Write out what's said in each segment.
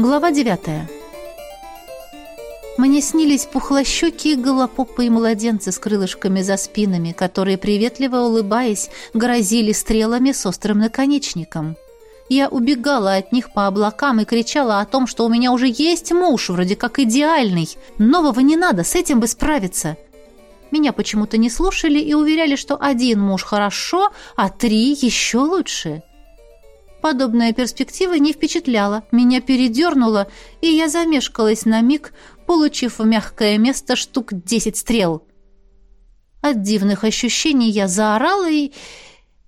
Глава девятая. Мне снились пухлощекие голопопые младенцы с крылышками за спинами, которые, приветливо улыбаясь, грозили стрелами с острым наконечником. Я убегала от них по облакам и кричала о том, что у меня уже есть муж, вроде как идеальный. Нового не надо, с этим бы справиться. Меня почему-то не слушали и уверяли, что один муж хорошо, а три еще лучше. Подобная перспектива не впечатляла, меня передернуло, и я замешкалась на миг, получив в мягкое место штук десять стрел. От дивных ощущений я заорала и...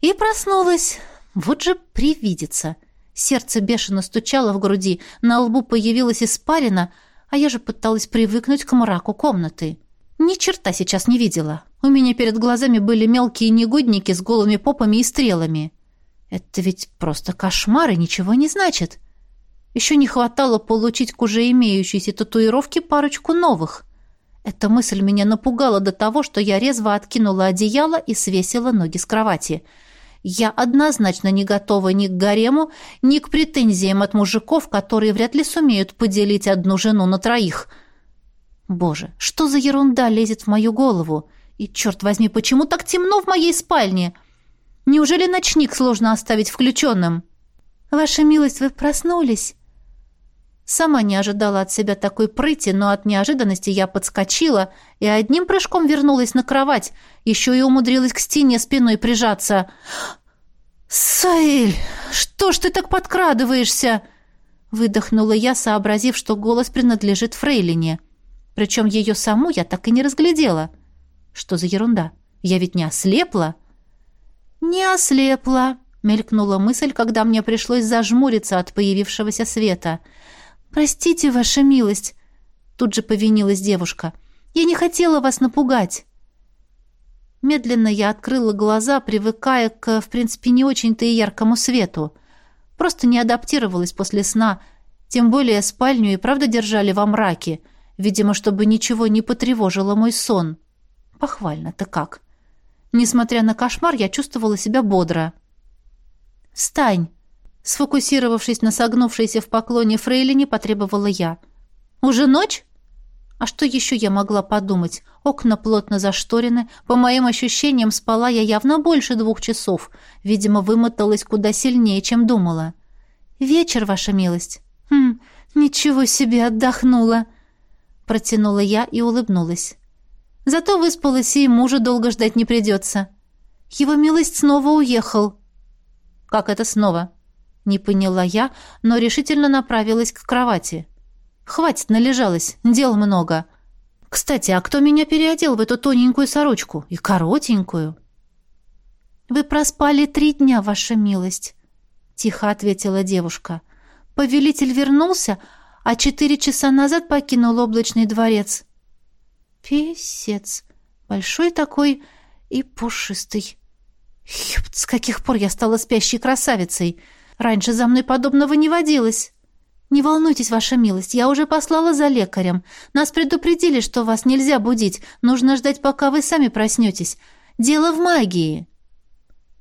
и проснулась. Вот же привидится. Сердце бешено стучало в груди, на лбу появилась испарина, а я же пыталась привыкнуть к мраку комнаты. Ни черта сейчас не видела. У меня перед глазами были мелкие негодники с голыми попами и стрелами. Это ведь просто кошмар и ничего не значит. Еще не хватало получить к уже имеющейся татуировке парочку новых. Эта мысль меня напугала до того, что я резво откинула одеяло и свесила ноги с кровати. Я однозначно не готова ни к гарему, ни к претензиям от мужиков, которые вряд ли сумеют поделить одну жену на троих. Боже, что за ерунда лезет в мою голову? И, черт возьми, почему так темно в моей спальне?» Неужели ночник сложно оставить включенным? Ваша милость, вы проснулись? Сама не ожидала от себя такой прыти, но от неожиданности я подскочила и одним прыжком вернулась на кровать, еще и умудрилась к стене спиной прижаться. «Саэль, что ж ты так подкрадываешься?» Выдохнула я, сообразив, что голос принадлежит Фрейлине. Причем ее саму я так и не разглядела. Что за ерунда? Я ведь не ослепла. «Не ослепла», — мелькнула мысль, когда мне пришлось зажмуриться от появившегося света. «Простите, ваша милость», — тут же повинилась девушка. «Я не хотела вас напугать». Медленно я открыла глаза, привыкая к, в принципе, не очень-то и яркому свету. Просто не адаптировалась после сна, тем более спальню и правда держали во мраке, видимо, чтобы ничего не потревожило мой сон. Похвально-то как. Несмотря на кошмар, я чувствовала себя бодро. «Встань!» Сфокусировавшись на согнувшейся в поклоне фрейлине, потребовала я. «Уже ночь?» А что еще я могла подумать? Окна плотно зашторены. По моим ощущениям, спала я явно больше двух часов. Видимо, вымоталась куда сильнее, чем думала. «Вечер, ваша милость». «Хм, ничего себе отдохнула!» Протянула я и улыбнулась. Зато выспалась, и мужа долго ждать не придется. Его милость снова уехал. Как это снова? Не поняла я, но решительно направилась к кровати. Хватит, належалась, дел много. Кстати, а кто меня переодел в эту тоненькую сорочку и коротенькую? Вы проспали три дня, ваша милость, тихо ответила девушка. Повелитель вернулся, а четыре часа назад покинул облачный дворец. Песец. Большой такой и пушистый. Ёпт, с каких пор я стала спящей красавицей? Раньше за мной подобного не водилось. Не волнуйтесь, ваша милость, я уже послала за лекарем. Нас предупредили, что вас нельзя будить. Нужно ждать, пока вы сами проснетесь. Дело в магии.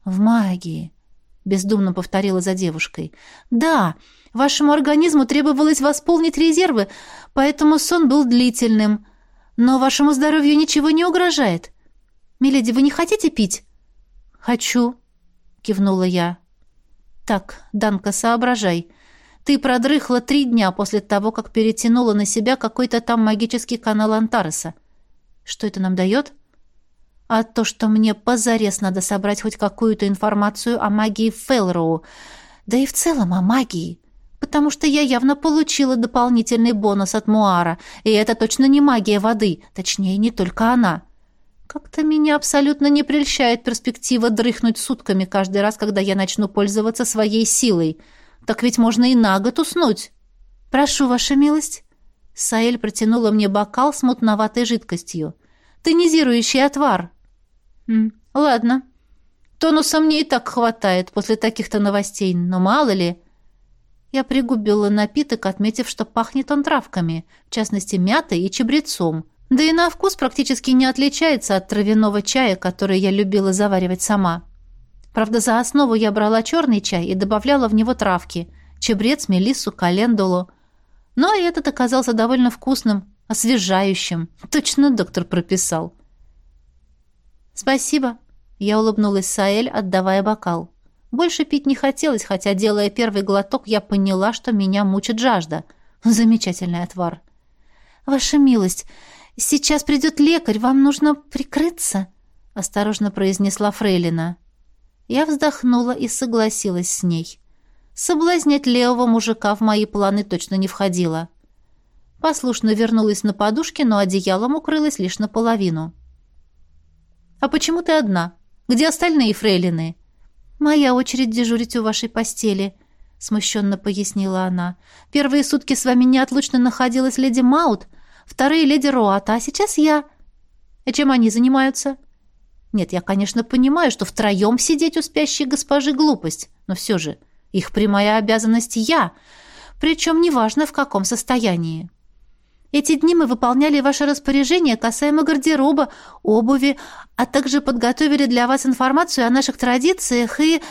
В магии, бездумно повторила за девушкой. Да, вашему организму требовалось восполнить резервы, поэтому сон был длительным. Но вашему здоровью ничего не угрожает. Миледи, вы не хотите пить? Хочу, кивнула я. Так, Данка, соображай. Ты продрыхла три дня после того, как перетянула на себя какой-то там магический канал Антареса. Что это нам дает? А то, что мне позарез надо собрать хоть какую-то информацию о магии Фелроу, да и в целом о магии потому что я явно получила дополнительный бонус от Муара, и это точно не магия воды, точнее, не только она. Как-то меня абсолютно не прельщает перспектива дрыхнуть сутками каждый раз, когда я начну пользоваться своей силой. Так ведь можно и на год уснуть. Прошу, ваша милость. Саэль протянула мне бокал с мутноватой жидкостью. Тонизирующий отвар. М, ладно. Тонуса мне и так хватает после таких-то новостей, но мало ли... Я пригубила напиток, отметив, что пахнет он травками, в частности мятой и чабрецом. Да и на вкус практически не отличается от травяного чая, который я любила заваривать сама. Правда, за основу я брала черный чай и добавляла в него травки – чабрец, мелиссу, календулу. Но и этот оказался довольно вкусным, освежающим. Точно доктор прописал. «Спасибо», — я улыбнулась Саэль, отдавая бокал. Больше пить не хотелось, хотя, делая первый глоток, я поняла, что меня мучит жажда. Замечательный отвар. «Ваша милость, сейчас придет лекарь, вам нужно прикрыться», — осторожно произнесла Фрейлина. Я вздохнула и согласилась с ней. Соблазнять левого мужика в мои планы точно не входило. Послушно вернулась на подушке, но одеялом укрылась лишь наполовину. «А почему ты одна? Где остальные фрейлины?» «Моя очередь дежурить у вашей постели», — смущенно пояснила она. «Первые сутки с вами неотлучно находилась леди Маут, вторые — леди Роата, а сейчас я...» «И чем они занимаются?» «Нет, я, конечно, понимаю, что втроем сидеть у спящей госпожи — глупость, но все же их прямая обязанность я, причем неважно в каком состоянии». Эти дни мы выполняли ваши распоряжения касаемо гардероба, обуви, а также подготовили для вас информацию о наших традициях и...»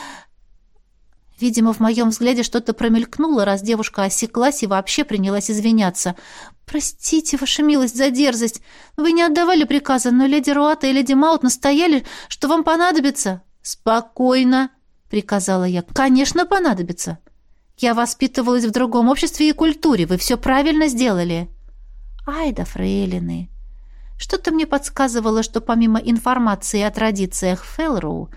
Видимо, в моем взгляде что-то промелькнуло, раз девушка осеклась и вообще принялась извиняться. «Простите, ваша милость, за дерзость. Вы не отдавали приказа, но леди Руата и леди Маут настояли, что вам понадобится». «Спокойно», — приказала я. «Конечно, понадобится. Я воспитывалась в другом обществе и культуре. Вы все правильно сделали». Ай да фрейлины! Что-то мне подсказывало, что помимо информации о традициях Фелроу,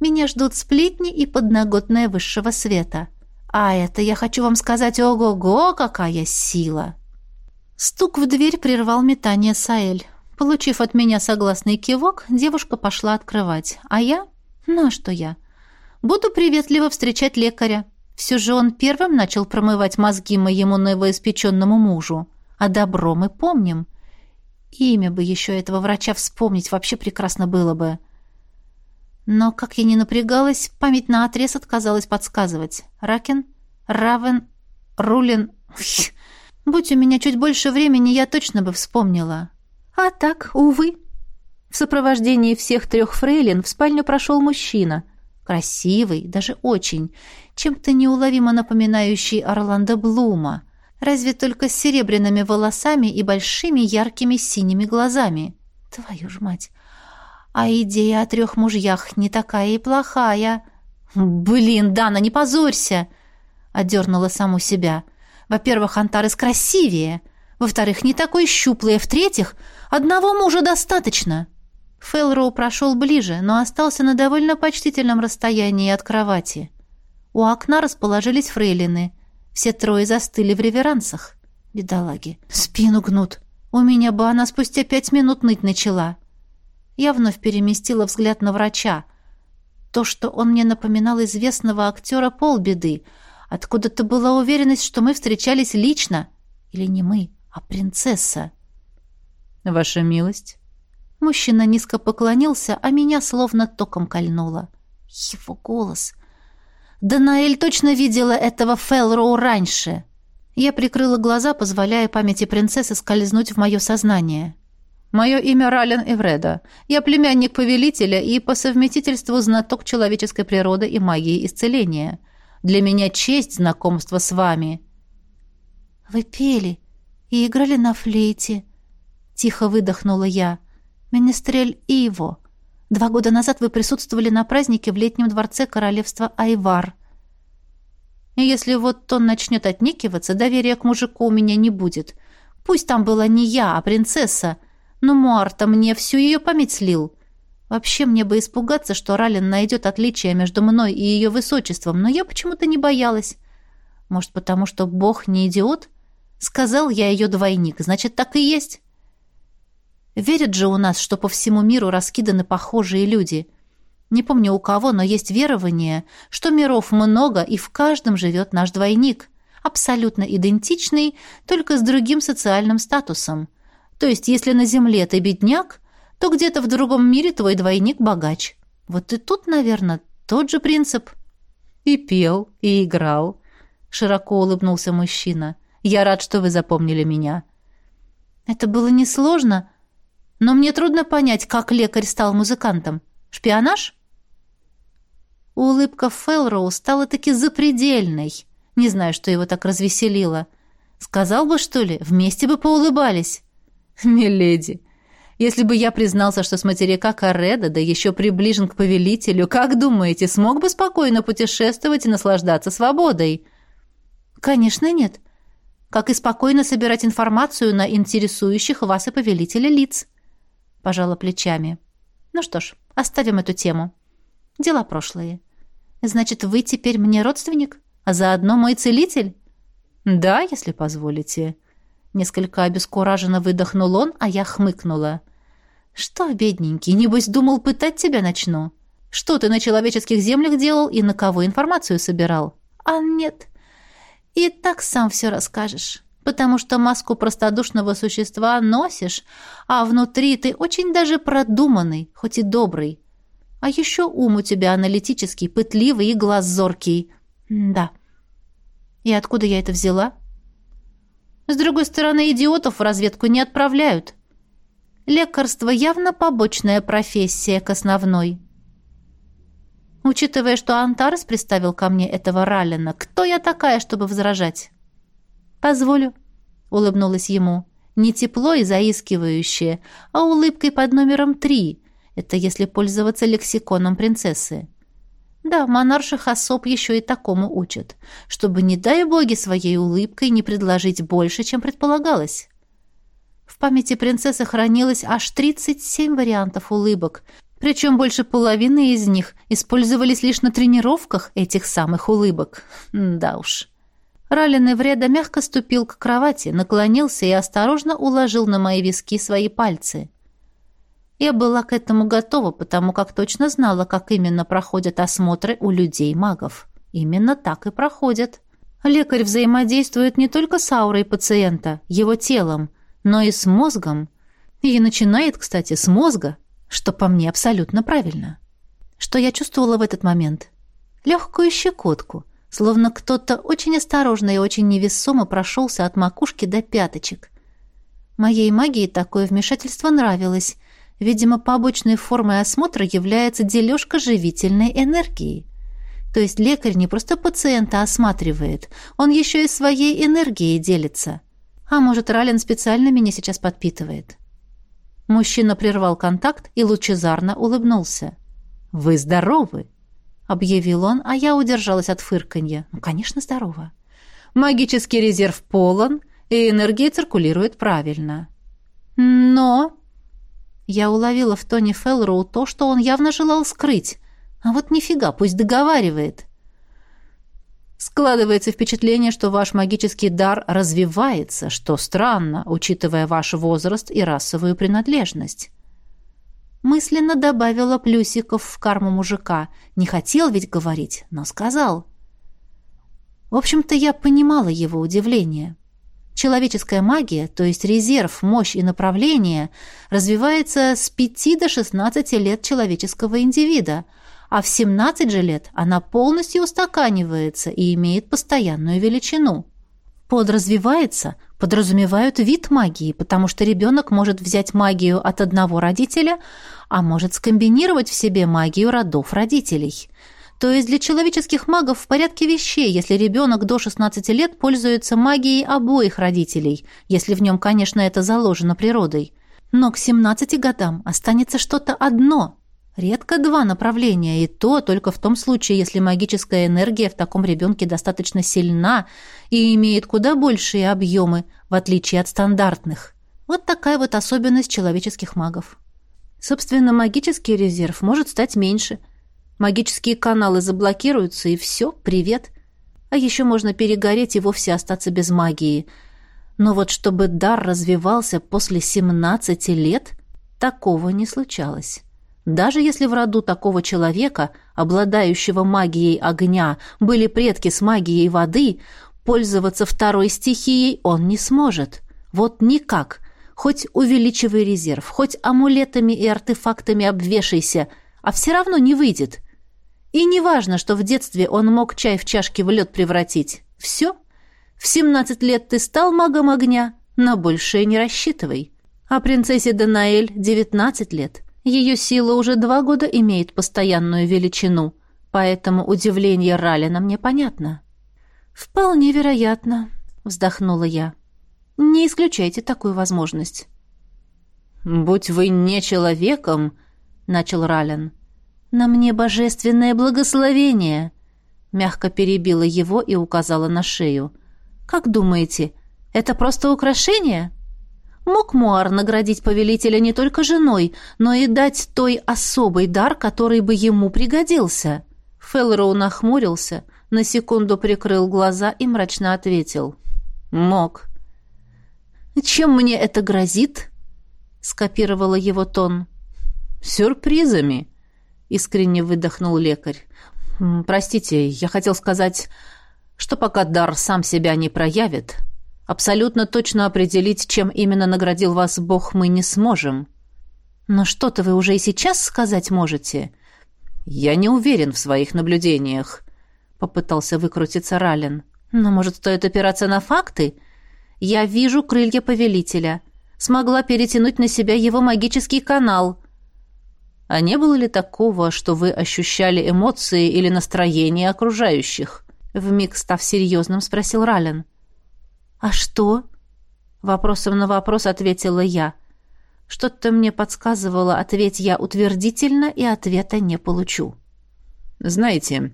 меня ждут сплетни и подноготная высшего света. А это, я хочу вам сказать, ого-го, какая сила! Стук в дверь прервал метание Саэль. Получив от меня согласный кивок, девушка пошла открывать. А я? Ну, а что я? Буду приветливо встречать лекаря. Все же он первым начал промывать мозги моему новоиспеченному мужу. А добро мы помним. Имя бы еще этого врача вспомнить вообще прекрасно было бы. Но, как я ни напрягалась, память на отрез отказалась подсказывать. Ракен? Равен? Рулин? Будь у меня чуть больше времени, я точно бы вспомнила. А так, увы. В сопровождении всех трех фрейлин в спальню прошел мужчина. Красивый, даже очень, чем-то неуловимо напоминающий Орландо Блума разве только с серебряными волосами и большими яркими синими глазами. Твою ж мать! А идея о трех мужьях не такая и плохая. Блин, Дана, не позорься! Отдернула саму себя. Во-первых, Антарес красивее. Во-вторых, не такой щуплый. А в-третьих, одного мужа достаточно. Фелроу прошел ближе, но остался на довольно почтительном расстоянии от кровати. У окна расположились фрейлины. Все трое застыли в реверансах. Бедолаги. Спину гнут. У меня бы она спустя пять минут ныть начала. Я вновь переместила взгляд на врача. То, что он мне напоминал известного актера, полбеды. Откуда-то была уверенность, что мы встречались лично. Или не мы, а принцесса. «Ваша милость?» Мужчина низко поклонился, а меня словно током кольнуло. Его голос... Данаэль точно видела этого Фелроу раньше. Я прикрыла глаза, позволяя памяти принцессы скользнуть в мое сознание. «Мое имя Рален Эвреда. Я племянник повелителя и по совместительству знаток человеческой природы и магии исцеления. Для меня честь знакомства с вами». «Вы пели и играли на флейте», — тихо выдохнула я. «Министрель Иво. Два года назад вы присутствовали на празднике в летнем дворце королевства Айвар. И если вот он начнет отнекиваться, доверия к мужику у меня не будет. Пусть там была не я, а принцесса. Но Муарта мне всю ее память слил. Вообще мне бы испугаться, что Ралин найдет отличия между мной и ее высочеством, но я почему-то не боялась. Может, потому что Бог не идиот? Сказал я ее двойник, значит, так и есть. Верят же у нас, что по всему миру раскиданы похожие люди. Не помню у кого, но есть верование, что миров много, и в каждом живет наш двойник, абсолютно идентичный, только с другим социальным статусом. То есть, если на Земле ты бедняк, то где-то в другом мире твой двойник богач. Вот и тут, наверное, тот же принцип. И пел, и играл. Широко улыбнулся мужчина. Я рад, что вы запомнили меня. Это было несложно, но мне трудно понять, как лекарь стал музыкантом. Шпионаж? Улыбка Фелроу стала таки запредельной. Не знаю, что его так развеселило. Сказал бы, что ли, вместе бы поулыбались. Миледи, если бы я признался, что с материка Кареда, да еще приближен к повелителю, как думаете, смог бы спокойно путешествовать и наслаждаться свободой? Конечно, нет. Как и спокойно собирать информацию на интересующих вас и повелителя лиц. Пожала плечами. Ну что ж, оставим эту тему. Дела прошлые. Значит, вы теперь мне родственник, а заодно мой целитель? Да, если позволите. Несколько обескураженно выдохнул он, а я хмыкнула. Что, бедненький, небось думал, пытать тебя начну? Что ты на человеческих землях делал и на кого информацию собирал? А нет. И так сам все расскажешь потому что маску простодушного существа носишь, а внутри ты очень даже продуманный, хоть и добрый. А еще ум у тебя аналитический, пытливый и глаз зоркий. да. И откуда я это взяла? С другой стороны, идиотов в разведку не отправляют. Лекарство явно побочная профессия к основной. Учитывая, что Антарес приставил ко мне этого Раллина, кто я такая, чтобы возражать? «Позволю», — улыбнулась ему. «Не тепло и заискивающее, а улыбкой под номером три. Это если пользоваться лексиконом принцессы». Да, монарших особ еще и такому учат, чтобы, не дай боги, своей улыбкой не предложить больше, чем предполагалось. В памяти принцессы хранилось аж 37 вариантов улыбок, причем больше половины из них использовались лишь на тренировках этих самых улыбок. Да уж. Раллин Эвреда мягко ступил к кровати, наклонился и осторожно уложил на мои виски свои пальцы. Я была к этому готова, потому как точно знала, как именно проходят осмотры у людей-магов. Именно так и проходят. Лекарь взаимодействует не только с аурой пациента, его телом, но и с мозгом. И начинает, кстати, с мозга, что по мне абсолютно правильно. Что я чувствовала в этот момент? Легкую щекотку, словно кто-то очень осторожно и очень невесомо прошелся от макушки до пяточек. Моей магии такое вмешательство нравилось. Видимо, побочной формой осмотра является дележка живительной энергии. То есть лекарь не просто пациента осматривает, он еще и своей энергией делится. А может, Рален специально меня сейчас подпитывает? Мужчина прервал контакт и лучезарно улыбнулся. «Вы здоровы!» Объявил он, а я удержалась от фырканья. Ну, конечно, здорово. Магический резерв полон, и энергия циркулирует правильно. Но я уловила в тоне Фелроу то, что он явно желал скрыть. А вот нифига, пусть договаривает. Складывается впечатление, что ваш магический дар развивается, что странно, учитывая ваш возраст и расовую принадлежность. Мысленно добавила плюсиков в карму мужика. Не хотел ведь говорить, но сказал. В общем-то, я понимала его удивление. Человеческая магия, то есть резерв, мощь и направление, развивается с 5 до 16 лет человеческого индивида, а в 17 же лет она полностью устаканивается и имеет постоянную величину. Подразвивается подразумевают вид магии, потому что ребенок может взять магию от одного родителя, а может скомбинировать в себе магию родов родителей. То есть для человеческих магов в порядке вещей, если ребенок до 16 лет пользуется магией обоих родителей, если в нем, конечно, это заложено природой. Но к 17 годам останется что-то одно, Редко два направления, и то только в том случае, если магическая энергия в таком ребенке достаточно сильна и имеет куда большие объемы, в отличие от стандартных. Вот такая вот особенность человеческих магов. Собственно, магический резерв может стать меньше. Магические каналы заблокируются, и все, привет. А еще можно перегореть и вовсе остаться без магии. Но вот чтобы дар развивался после 17 лет, такого не случалось. Даже если в роду такого человека, обладающего магией огня, были предки с магией воды, пользоваться второй стихией он не сможет. Вот никак. Хоть увеличивай резерв, хоть амулетами и артефактами обвешайся, а все равно не выйдет. И не важно, что в детстве он мог чай в чашке в лед превратить. Все. В 17 лет ты стал магом огня, но больше не рассчитывай. А принцессе Данаэль 19 лет – ее сила уже два года имеет постоянную величину, поэтому удивление Ралина мне понятно. «Вполне вероятно», — вздохнула я. Не исключайте такую возможность. Будь вы не человеком, начал Рален. На мне божественное благословение, мягко перебила его и указала на шею. Как думаете, это просто украшение? Мог Муар наградить повелителя не только женой, но и дать той особый дар, который бы ему пригодился. Фелроу нахмурился, на секунду прикрыл глаза и мрачно ответил. «Мог». «Чем мне это грозит?» — скопировала его тон. «Сюрпризами», — искренне выдохнул лекарь. «Простите, я хотел сказать, что пока дар сам себя не проявит, абсолютно точно определить, чем именно наградил вас Бог, мы не сможем». «Но что-то вы уже и сейчас сказать можете?» «Я не уверен в своих наблюдениях», — попытался выкрутиться Рален. «Но, может, стоит опираться на факты? Я вижу крылья повелителя. Смогла перетянуть на себя его магический канал». «А не было ли такого, что вы ощущали эмоции или настроение окружающих?» Вмиг став серьезным, спросил Рален. «А что?» Вопросом на вопрос ответила я. Что-то мне подсказывало, ответь я утвердительно, и ответа не получу. «Знаете,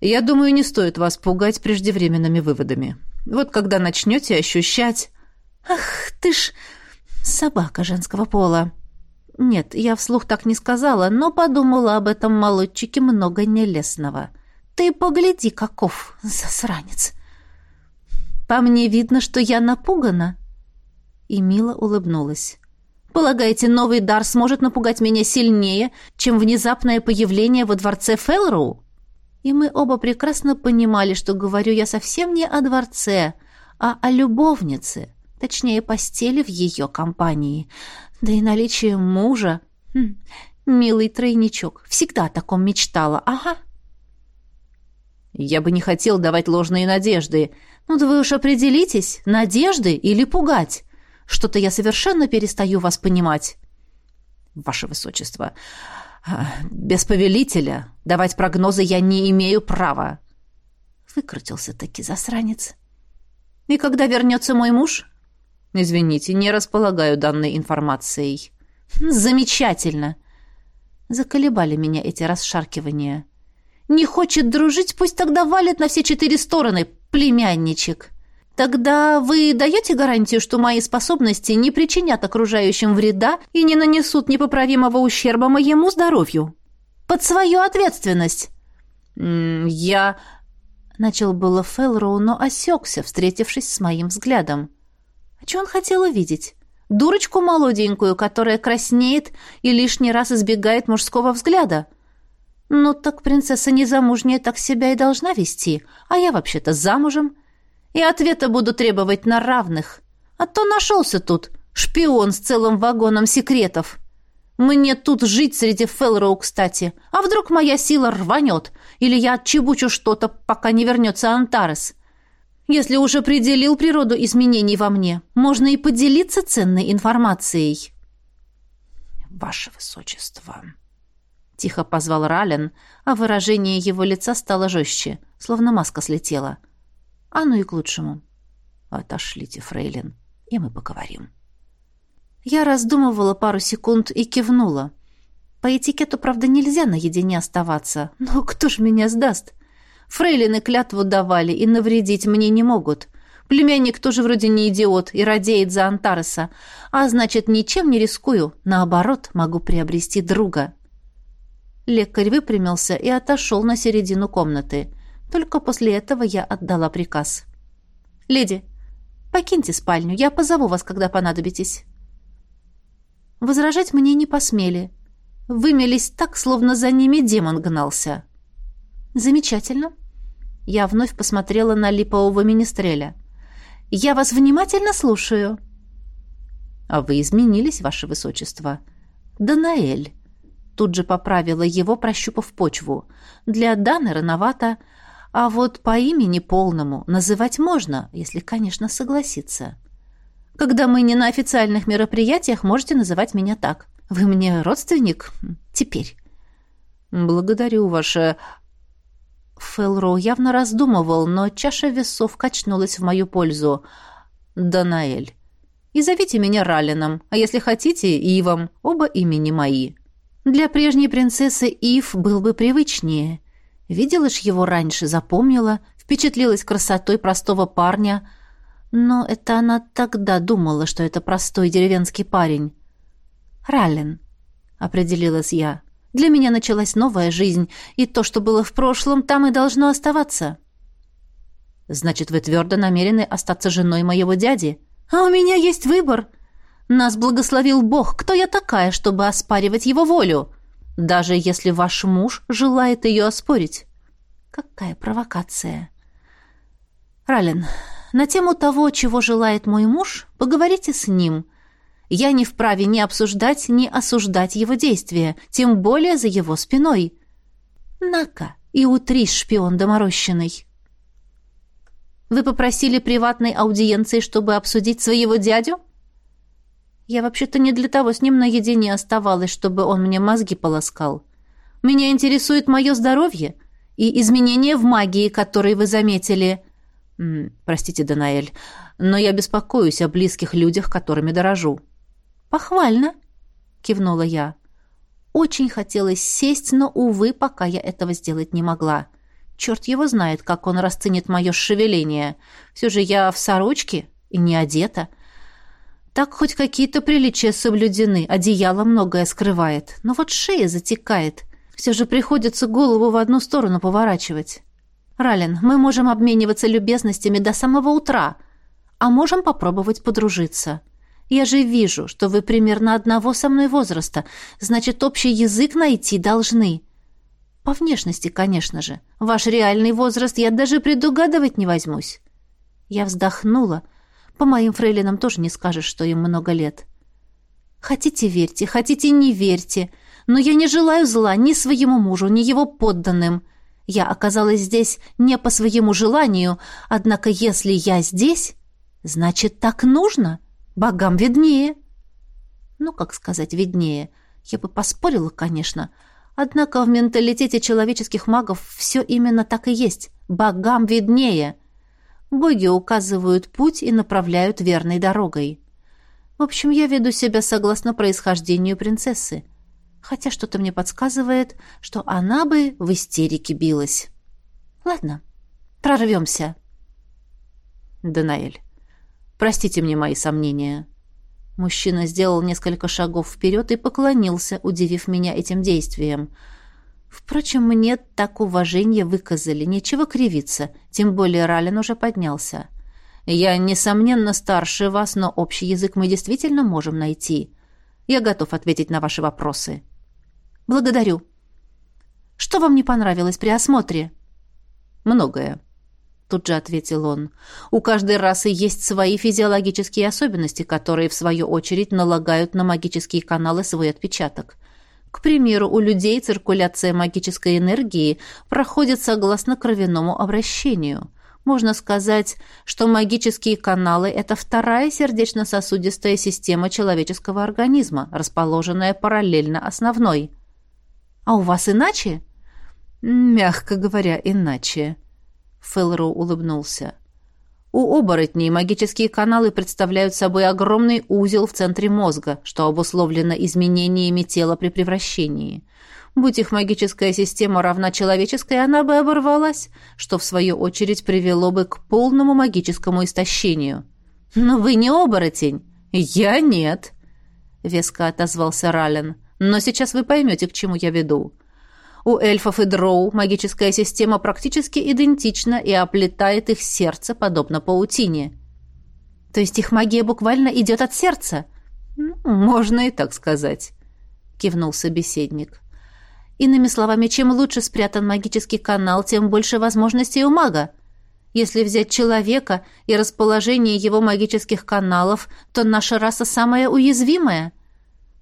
я думаю, не стоит вас пугать преждевременными выводами. Вот когда начнете ощущать...» «Ах, ты ж собака женского пола!» Нет, я вслух так не сказала, но подумала об этом молодчике много нелестного. «Ты погляди, каков засранец!» «По мне видно, что я напугана?» И мило улыбнулась. Полагаете, новый дар сможет напугать меня сильнее, чем внезапное появление во дворце Фелроу? И мы оба прекрасно понимали, что говорю я совсем не о дворце, а о любовнице, точнее, постели в ее компании. Да и наличие мужа... Хм, милый тройничок. Всегда о таком мечтала, ага. Я бы не хотел давать ложные надежды. Ну да вы уж определитесь, надежды или пугать. Что-то я совершенно перестаю вас понимать. Ваше высочество, а, без повелителя давать прогнозы я не имею права. Выкрутился таки засранец. И когда вернется мой муж? Извините, не располагаю данной информацией. Замечательно. Заколебали меня эти расшаркивания. Не хочет дружить, пусть тогда валит на все четыре стороны, племянничек. Тогда вы даете гарантию, что мои способности не причинят окружающим вреда и не нанесут непоправимого ущерба моему здоровью? Под свою ответственность. Я... Начал было Фелроу, но осекся, встретившись с моим взглядом. А что он хотел увидеть? Дурочку молоденькую, которая краснеет и лишний раз избегает мужского взгляда. Ну так принцесса незамужняя так себя и должна вести, а я вообще-то замужем и ответа буду требовать на равных. А то нашелся тут шпион с целым вагоном секретов. Мне тут жить среди Фелроу, кстати. А вдруг моя сила рванет, или я отчебучу что-то, пока не вернется Антарес? Если уж определил природу изменений во мне, можно и поделиться ценной информацией. «Ваше Высочество!» Тихо позвал Рален, а выражение его лица стало жестче, словно маска слетела. А ну и к лучшему. Отошлите, фрейлин, и мы поговорим. Я раздумывала пару секунд и кивнула. По этикету, правда, нельзя наедине оставаться. Но кто ж меня сдаст? Фрейлины клятву давали и навредить мне не могут. Племянник тоже вроде не идиот и радеет за Антареса. А значит, ничем не рискую. Наоборот, могу приобрести друга. Лекарь выпрямился и отошел на середину комнаты. Только после этого я отдала приказ. «Леди, покиньте спальню, я позову вас, когда понадобитесь». Возражать мне не посмели. Вымелись так, словно за ними демон гнался. «Замечательно». Я вновь посмотрела на липового министреля. «Я вас внимательно слушаю». «А вы изменились, ваше высочество». «Данаэль». Тут же поправила его, прощупав почву. «Для Даны рановато, а вот по имени полному называть можно, если, конечно, согласиться. Когда мы не на официальных мероприятиях, можете называть меня так. Вы мне родственник? Теперь. Благодарю, ваше... Фелроу явно раздумывал, но чаша весов качнулась в мою пользу. «Данаэль. И зовите меня Ралином, а если хотите, Ивом. Оба имени мои». Для прежней принцессы Ив был бы привычнее. Видела ж его раньше, запомнила, впечатлилась красотой простого парня. Но это она тогда думала, что это простой деревенский парень. «Раллен», — определилась я. «Для меня началась новая жизнь, и то, что было в прошлом, там и должно оставаться». «Значит, вы твердо намерены остаться женой моего дяди?» «А у меня есть выбор. Нас благословил Бог. Кто я такая, чтобы оспаривать его волю? Даже если ваш муж желает ее оспорить». «Какая провокация!» «Рален, на тему того, чего желает мой муж, поговорите с ним». Я не вправе ни обсуждать, ни осуждать его действия, тем более за его спиной. На-ка, и утрись, шпион доморощенный. Вы попросили приватной аудиенции, чтобы обсудить своего дядю? Я вообще-то не для того с ним наедине оставалась, чтобы он мне мозги полоскал. Меня интересует мое здоровье и изменения в магии, которые вы заметили. Простите, Данаэль, но я беспокоюсь о близких людях, которыми дорожу. «Похвально», — кивнула я. Очень хотелось сесть, но, увы, пока я этого сделать не могла. Черт его знает, как он расценит мое шевеление. Все же я в сорочке и не одета. Так хоть какие-то приличия соблюдены, одеяло многое скрывает. Но вот шея затекает. Все же приходится голову в одну сторону поворачивать. Ралин, мы можем обмениваться любезностями до самого утра, а можем попробовать подружиться. Я же вижу, что вы примерно одного со мной возраста, значит, общий язык найти должны. По внешности, конечно же. Ваш реальный возраст я даже предугадывать не возьмусь. Я вздохнула. По моим фрейлинам тоже не скажешь, что им много лет. Хотите верьте, хотите не верьте, но я не желаю зла ни своему мужу, ни его подданным. Я оказалась здесь не по своему желанию, однако если я здесь, значит, так нужно». Богам виднее. Ну, как сказать, виднее. Я бы поспорила, конечно. Однако в менталитете человеческих магов все именно так и есть. Богам виднее. Боги указывают путь и направляют верной дорогой. В общем, я веду себя согласно происхождению принцессы. Хотя что-то мне подсказывает, что она бы в истерике билась. Ладно, прорвемся. Данаэль. Простите мне мои сомнения». Мужчина сделал несколько шагов вперед и поклонился, удивив меня этим действием. Впрочем, мне так уважение выказали, нечего кривиться, тем более Ралин уже поднялся. «Я, несомненно, старше вас, но общий язык мы действительно можем найти. Я готов ответить на ваши вопросы». «Благодарю. Что вам не понравилось при осмотре?» «Многое тут же ответил он. У каждой расы есть свои физиологические особенности, которые, в свою очередь, налагают на магические каналы свой отпечаток. К примеру, у людей циркуляция магической энергии проходит согласно кровяному обращению. Можно сказать, что магические каналы – это вторая сердечно-сосудистая система человеческого организма, расположенная параллельно основной. «А у вас иначе?» «Мягко говоря, иначе», Фелроу улыбнулся. У оборотней магические каналы представляют собой огромный узел в центре мозга, что обусловлено изменениями тела при превращении. Будь их магическая система равна человеческой, она бы оборвалась, что в свою очередь привело бы к полному магическому истощению. «Но вы не оборотень!» «Я нет!» — веско отозвался Рален. «Но сейчас вы поймете, к чему я веду. У эльфов и дроу магическая система практически идентична и оплетает их сердце, подобно паутине. То есть их магия буквально идет от сердца? Ну, можно и так сказать, кивнул собеседник. Иными словами, чем лучше спрятан магический канал, тем больше возможностей у мага. Если взять человека и расположение его магических каналов, то наша раса самая уязвимая –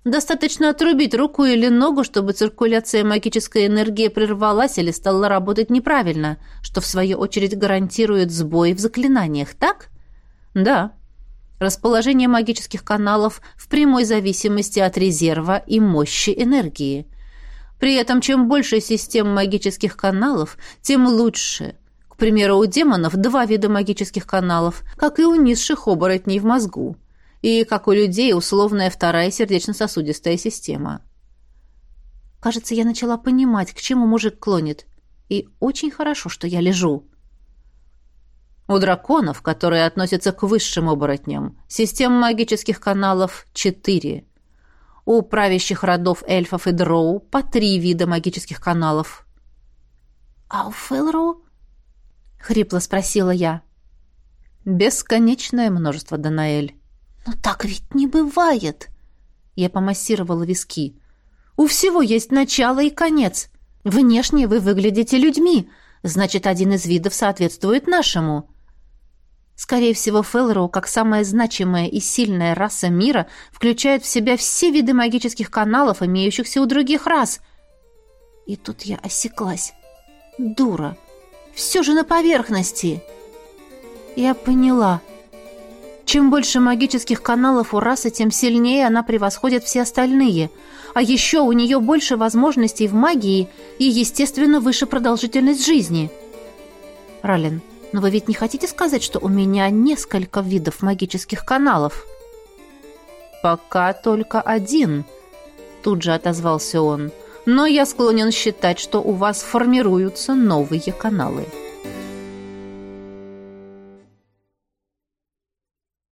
Достаточно отрубить руку или ногу, чтобы циркуляция магической энергии прервалась или стала работать неправильно, что в свою очередь гарантирует сбой в заклинаниях, так? Да. Расположение магических каналов в прямой зависимости от резерва и мощи энергии. При этом, чем больше систем магических каналов, тем лучше. К примеру, у демонов два вида магических каналов, как и у низших оборотней в мозгу. И, как у людей, условная вторая сердечно-сосудистая система. Кажется, я начала понимать, к чему мужик клонит. И очень хорошо, что я лежу. У драконов, которые относятся к высшим оборотням, систем магических каналов четыре. У правящих родов эльфов и дроу по три вида магических каналов. «А у Фелроу?» — хрипло спросила я. «Бесконечное множество, Данаэль». «Но так ведь не бывает!» Я помассировала виски. «У всего есть начало и конец. Внешне вы выглядите людьми, значит, один из видов соответствует нашему». Скорее всего, Фелроу, как самая значимая и сильная раса мира, включает в себя все виды магических каналов, имеющихся у других рас. И тут я осеклась. Дура. Все же на поверхности. Я поняла. Чем больше магических каналов у расы, тем сильнее она превосходит все остальные. А еще у нее больше возможностей в магии и, естественно, выше продолжительность жизни. Ралин, но вы ведь не хотите сказать, что у меня несколько видов магических каналов? Пока только один, тут же отозвался он. Но я склонен считать, что у вас формируются новые каналы.